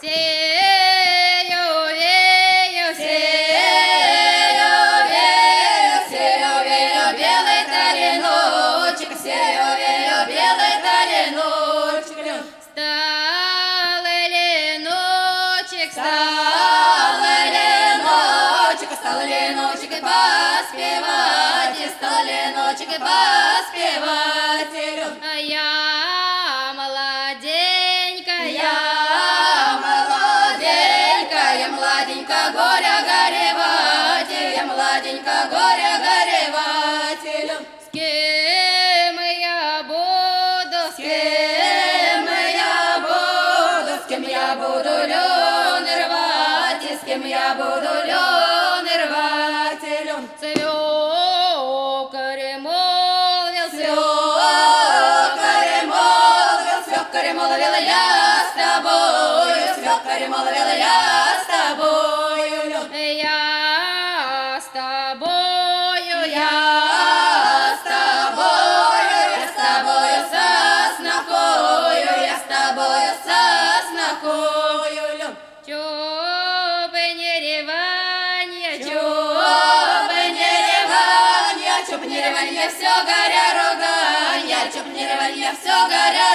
Сею, вею, сею, вею, сею, вею, белый таленочек, сею, вею, я буду лен рвать, лен. Свекарь молвил, свекарь молвил, свекарь молвил, я с тобою, свекарь молвил, я реванье, все горя чё бы не реванье, все горя.